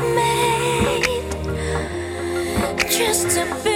made just to be